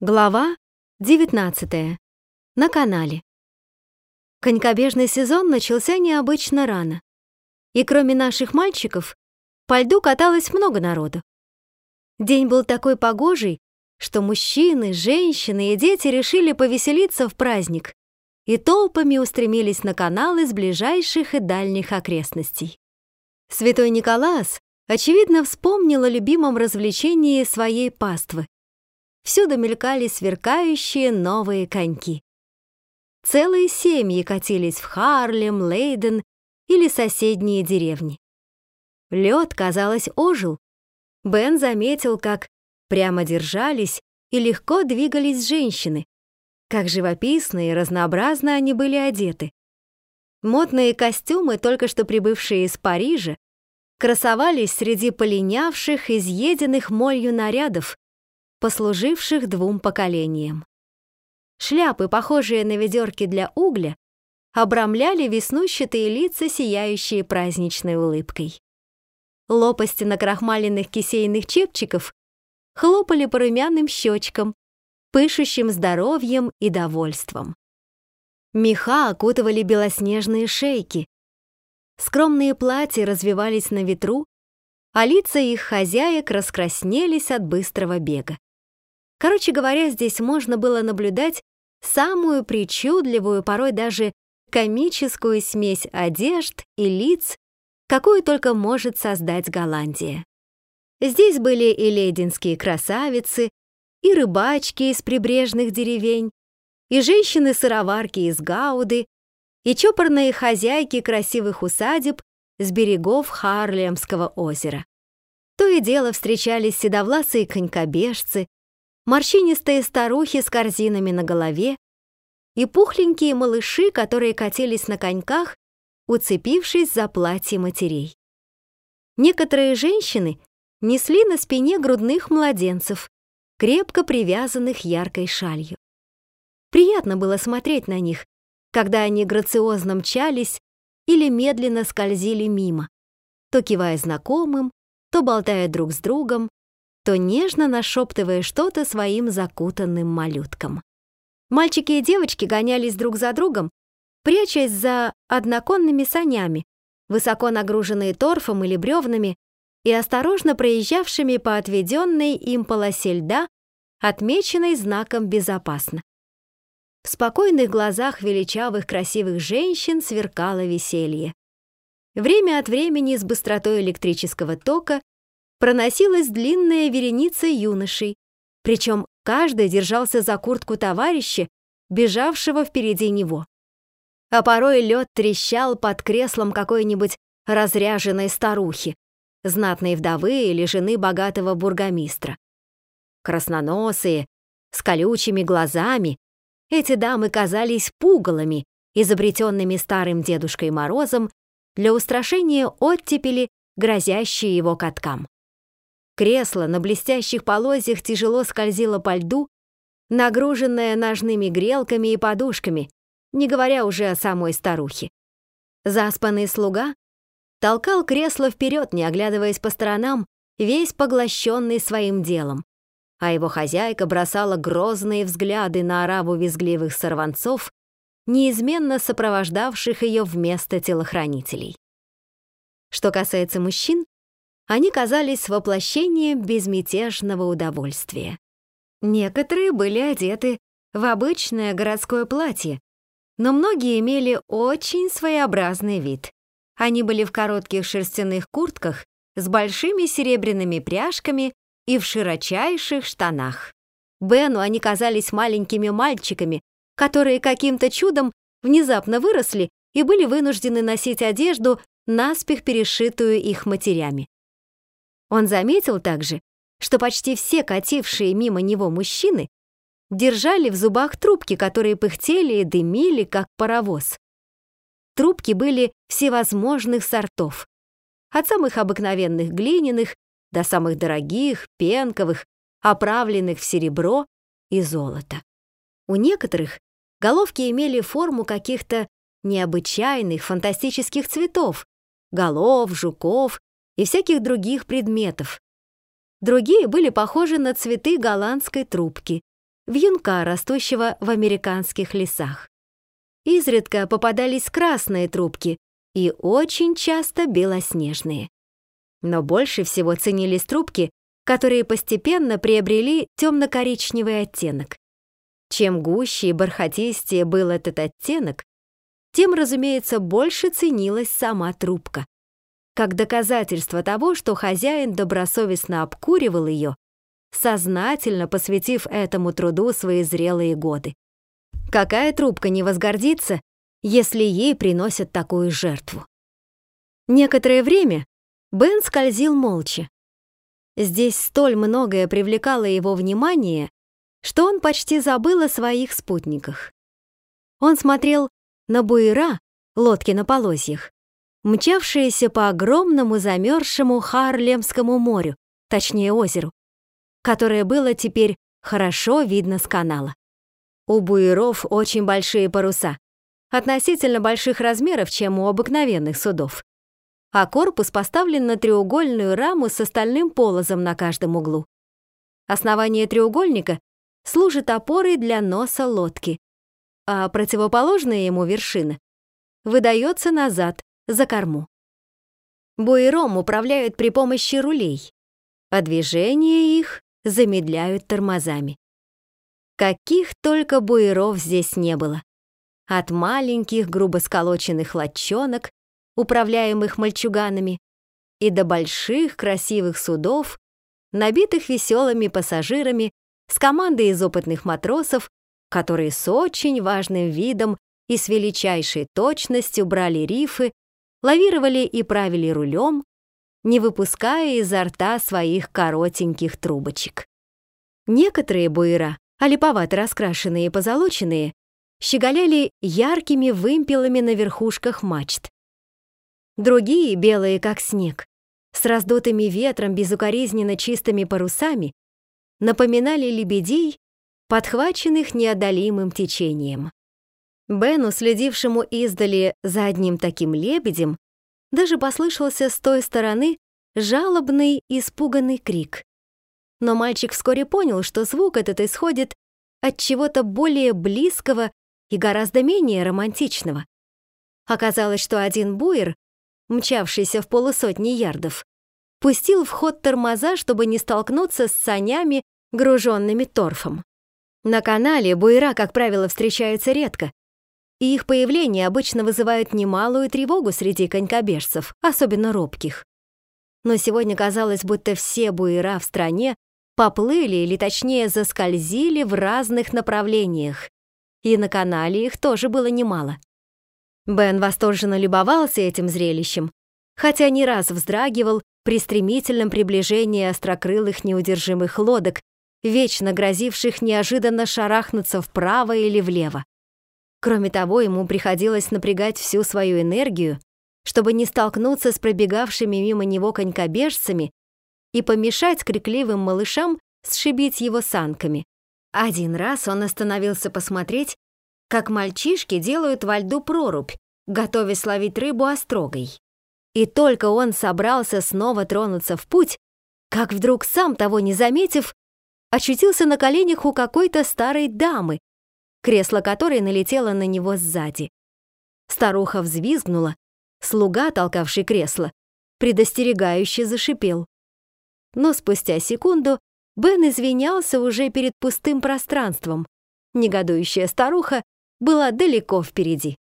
Глава 19. На канале. Конькобежный сезон начался необычно рано. И кроме наших мальчиков, по льду каталось много народу. День был такой погожий, что мужчины, женщины и дети решили повеселиться в праздник и толпами устремились на каналы с ближайших и дальних окрестностей. Святой Николас, очевидно, вспомнил о любимом развлечении своей паствы всюду мелькали сверкающие новые коньки. Целые семьи катились в Харлем, Лейден или соседние деревни. Лед, казалось, ожил. Бен заметил, как прямо держались и легко двигались женщины, как живописно и разнообразно они были одеты. Модные костюмы, только что прибывшие из Парижа, красовались среди полинявших, изъеденных молью нарядов, послуживших двум поколениям. Шляпы, похожие на ведерки для угля, обрамляли веснущатые лица, сияющие праздничной улыбкой. Лопасти накрахмаленных кисейных чепчиков хлопали по румяным щечкам, пышущим здоровьем и довольством. Меха окутывали белоснежные шейки. Скромные платья развивались на ветру, а лица их хозяек раскраснелись от быстрого бега. Короче говоря, здесь можно было наблюдать самую причудливую, порой даже комическую смесь одежд и лиц, какую только может создать Голландия. Здесь были и лединские красавицы, и рыбачки из прибрежных деревень, и женщины-сыроварки из Гауды, и чопорные хозяйки красивых усадеб с берегов Харлемского озера. То и дело встречались седовласые конькобежцы, морщинистые старухи с корзинами на голове и пухленькие малыши, которые катились на коньках, уцепившись за платье матерей. Некоторые женщины несли на спине грудных младенцев, крепко привязанных яркой шалью. Приятно было смотреть на них, когда они грациозно мчались или медленно скользили мимо, то кивая знакомым, то болтая друг с другом, то нежно нашептывая что-то своим закутанным малюткам. Мальчики и девочки гонялись друг за другом, прячась за одноконными санями, высоко нагруженные торфом или бревнами и осторожно проезжавшими по отведенной им полосе льда, отмеченной знаком «Безопасно». В спокойных глазах величавых красивых женщин сверкало веселье. Время от времени с быстротой электрического тока проносилась длинная вереница юношей, причем каждый держался за куртку товарища, бежавшего впереди него. А порой лед трещал под креслом какой-нибудь разряженной старухи, знатной вдовы или жены богатого бургомистра. Красноносые, с колючими глазами, эти дамы казались пугалами, изобретенными старым Дедушкой Морозом для устрашения оттепели, грозящей его каткам. Кресло на блестящих полозьях тяжело скользило по льду, нагруженное ножными грелками и подушками, не говоря уже о самой старухе. Заспанный слуга толкал кресло вперед, не оглядываясь по сторонам, весь поглощенный своим делом, а его хозяйка бросала грозные взгляды на ораву визгливых сорванцов, неизменно сопровождавших ее вместо телохранителей. Что касается мужчин, они казались воплощением безмятежного удовольствия. Некоторые были одеты в обычное городское платье, но многие имели очень своеобразный вид. Они были в коротких шерстяных куртках с большими серебряными пряжками и в широчайших штанах. Бену они казались маленькими мальчиками, которые каким-то чудом внезапно выросли и были вынуждены носить одежду, наспех перешитую их матерями. Он заметил также, что почти все катившие мимо него мужчины держали в зубах трубки, которые пыхтели и дымили, как паровоз. Трубки были всевозможных сортов, от самых обыкновенных глиняных до самых дорогих, пенковых, оправленных в серебро и золото. У некоторых головки имели форму каких-то необычайных фантастических цветов, голов, жуков и всяких других предметов. Другие были похожи на цветы голландской трубки, вьюнка, растущего в американских лесах. Изредка попадались красные трубки и очень часто белоснежные. Но больше всего ценились трубки, которые постепенно приобрели темно-коричневый оттенок. Чем гуще и бархатистее был этот оттенок, тем, разумеется, больше ценилась сама трубка. Как доказательство того, что хозяин добросовестно обкуривал ее, сознательно посвятив этому труду свои зрелые годы. Какая трубка не возгордится, если ей приносят такую жертву? Некоторое время Бен скользил молча. Здесь столь многое привлекало его внимание, что он почти забыл о своих спутниках. Он смотрел на буера, лодки на полозьях, мчавшиеся по огромному замерзшему Харлемскому морю, точнее озеру, которое было теперь хорошо видно с канала. У буеров очень большие паруса, относительно больших размеров, чем у обыкновенных судов. А корпус поставлен на треугольную раму с остальным полозом на каждом углу. Основание треугольника служит опорой для носа лодки, а противоположная ему вершина выдается назад, за корму. Буером управляют при помощи рулей, а движение их замедляют тормозами. Каких только буеров здесь не было. От маленьких грубо сколоченных лодчонок, управляемых мальчуганами, и до больших красивых судов, набитых веселыми пассажирами с командой из опытных матросов, которые с очень важным видом и с величайшей точностью брали рифы, лавировали и правили рулем, не выпуская изо рта своих коротеньких трубочек. Некоторые буера, олиповато раскрашенные и позолоченные, щеголяли яркими вымпелами на верхушках мачт. Другие, белые как снег, с раздутыми ветром безукоризненно чистыми парусами, напоминали лебедей, подхваченных неодолимым течением. Бену, следившему издали за одним таким лебедем, даже послышался с той стороны жалобный, испуганный крик. Но мальчик вскоре понял, что звук этот исходит от чего-то более близкого и гораздо менее романтичного. Оказалось, что один буер, мчавшийся в полусотни ярдов, пустил в ход тормоза, чтобы не столкнуться с санями, груженными торфом. На канале буера, как правило, встречаются редко, и их появление обычно вызывает немалую тревогу среди конькобежцев, особенно робких. Но сегодня казалось, будто все буера в стране поплыли или точнее заскользили в разных направлениях, и на канале их тоже было немало. Бен восторженно любовался этим зрелищем, хотя не раз вздрагивал при стремительном приближении острокрылых неудержимых лодок, вечно грозивших неожиданно шарахнуться вправо или влево. Кроме того, ему приходилось напрягать всю свою энергию, чтобы не столкнуться с пробегавшими мимо него конькобежцами и помешать крикливым малышам сшибить его санками. Один раз он остановился посмотреть, как мальчишки делают во льду прорубь, готовясь ловить рыбу острогой. И только он собрался снова тронуться в путь, как вдруг сам того не заметив, очутился на коленях у какой-то старой дамы, кресло которой налетело на него сзади. Старуха взвизгнула, слуга, толкавший кресло, предостерегающе зашипел. Но спустя секунду Бен извинялся уже перед пустым пространством. Негодующая старуха была далеко впереди.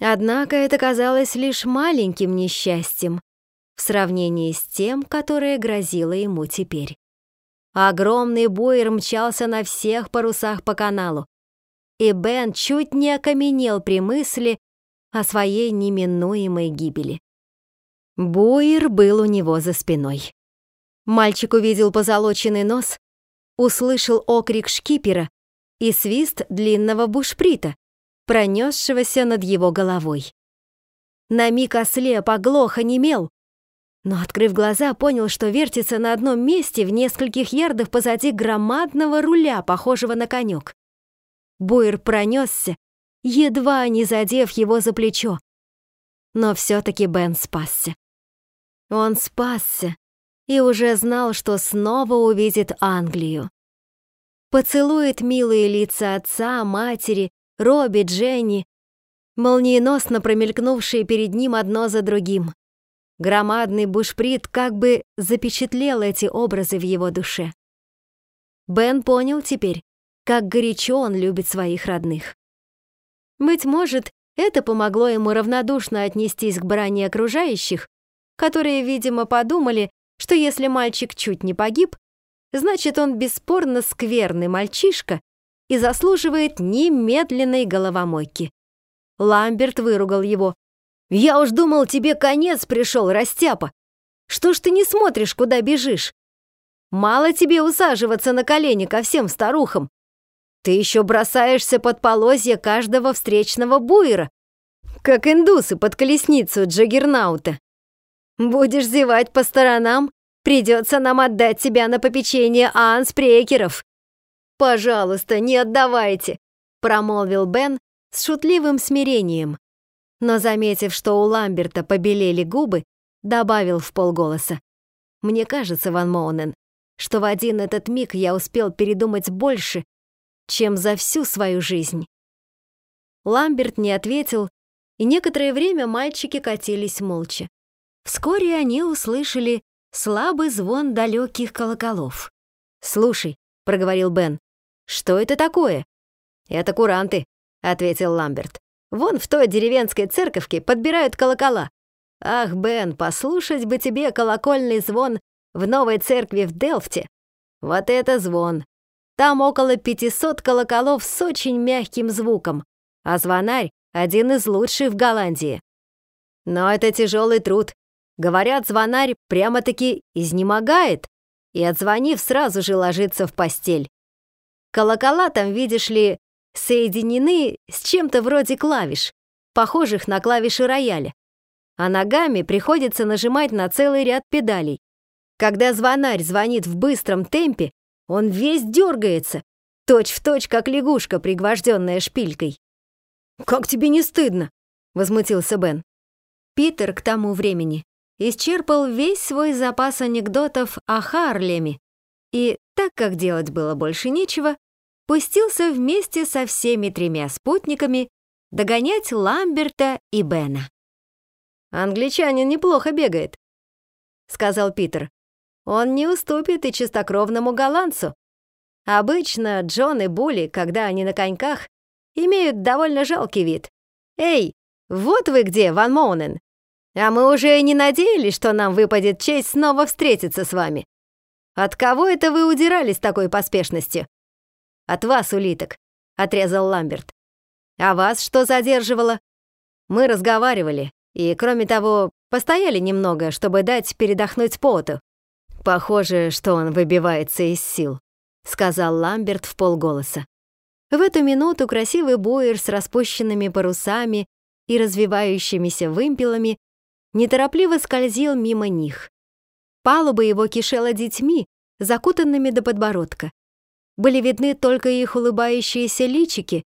Однако это казалось лишь маленьким несчастьем в сравнении с тем, которое грозило ему теперь. Огромный буер мчался на всех парусах по каналу, и Бен чуть не окаменел при мысли о своей неминуемой гибели. Буер был у него за спиной. Мальчик увидел позолоченный нос, услышал окрик шкипера и свист длинного бушприта, пронесшегося над его головой. На миг ослеп, оглох, онемел, но, открыв глаза, понял, что вертится на одном месте в нескольких ярдах позади громадного руля, похожего на конек. Буер пронесся, едва не задев его за плечо. Но все-таки Бен спасся. Он спасся и уже знал, что снова увидит Англию. поцелует милые лица отца, матери, Робби, Дженни, молниеносно промелькнувшие перед ним одно за другим. Громадный бушприт как бы запечатлел эти образы в его душе. Бен понял теперь, как горячо он любит своих родных. Быть может, это помогло ему равнодушно отнестись к брани окружающих, которые, видимо, подумали, что если мальчик чуть не погиб, значит, он бесспорно скверный мальчишка и заслуживает немедленной головомойки. Ламберт выругал его. «Я уж думал, тебе конец пришел, растяпа! Что ж ты не смотришь, куда бежишь? Мало тебе усаживаться на колени ко всем старухам. Ты еще бросаешься под полозья каждого встречного буера, как индусы под колесницу Джаггернаута. Будешь зевать по сторонам, придется нам отдать тебя на попечение анспрекеров. Пожалуйста, не отдавайте, промолвил Бен с шутливым смирением. Но, заметив, что у Ламберта побелели губы, добавил в полголоса. «Мне кажется, Ван Моунен, что в один этот миг я успел передумать больше, чем за всю свою жизнь. Ламберт не ответил, и некоторое время мальчики катились молча. Вскоре они услышали слабый звон далеких колоколов. «Слушай», — проговорил Бен, — «что это такое?» «Это куранты», — ответил Ламберт. «Вон в той деревенской церковке подбирают колокола. Ах, Бен, послушать бы тебе колокольный звон в новой церкви в Делфте. Вот это звон. Там около 500 колоколов с очень мягким звуком, а звонарь — один из лучших в Голландии. Но это тяжелый труд. Говорят, звонарь прямо-таки изнемогает и, отзвонив, сразу же ложится в постель. Колокола там, видишь ли, соединены с чем-то вроде клавиш, похожих на клавиши рояля. А ногами приходится нажимать на целый ряд педалей. Когда звонарь звонит в быстром темпе, он весь дергается, точь в точь, как лягушка, пригвожденная шпилькой. «Как тебе не стыдно?» — возмутился Бен. Питер к тому времени исчерпал весь свой запас анекдотов о Харлеме и, так как делать было больше нечего, пустился вместе со всеми тремя спутниками догонять Ламберта и Бена. «Англичанин неплохо бегает», — сказал Питер. Он не уступит и чистокровному голландцу. Обычно Джон и Були, когда они на коньках, имеют довольно жалкий вид. Эй, вот вы где, Ван Моунен. А мы уже и не надеялись, что нам выпадет честь снова встретиться с вами. От кого это вы удирали с такой поспешностью? От вас, улиток, отрезал Ламберт. А вас что задерживало? Мы разговаривали, и, кроме того, постояли немного, чтобы дать передохнуть поту. «Похоже, что он выбивается из сил», — сказал Ламберт в полголоса. В эту минуту красивый буер с распущенными парусами и развивающимися вымпелами неторопливо скользил мимо них. Палуба его кишела детьми, закутанными до подбородка. Были видны только их улыбающиеся личики,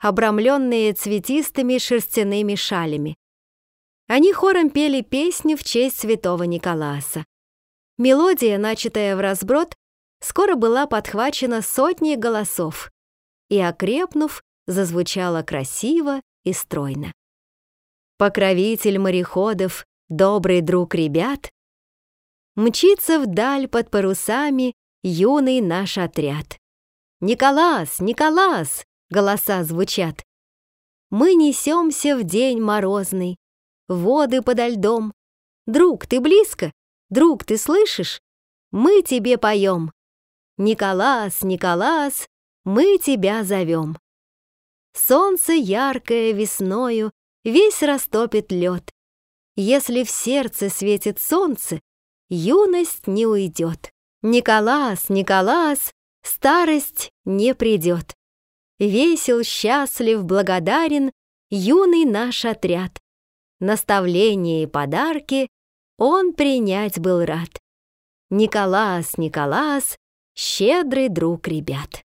обрамленные цветистыми шерстяными шалями. Они хором пели песни в честь святого Николаса. Мелодия, начатая в разброд, скоро была подхвачена сотней голосов и, окрепнув, зазвучала красиво и стройно. Покровитель мореходов, добрый друг ребят, Мчится вдаль под парусами юный наш отряд. «Николас! Николас!» — голоса звучат. Мы несемся в день морозный, воды подо льдом. Друг, ты близко? Друг, ты слышишь? Мы тебе поем. Николас, Николас, мы тебя зовем. Солнце яркое весною весь растопит лед. Если в сердце светит солнце, юность не уйдет. Николас, Николас, старость не придет. Весел, счастлив, благодарен юный наш отряд. Наставления и подарки он принять был рад. Николас, Николас, щедрый друг ребят.